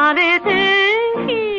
されて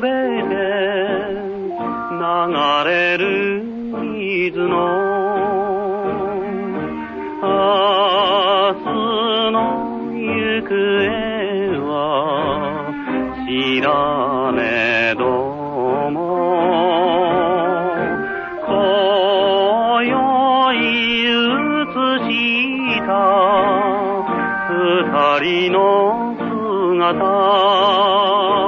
流れる水の。明日の行方は知らねども。今宵映した二人の姿。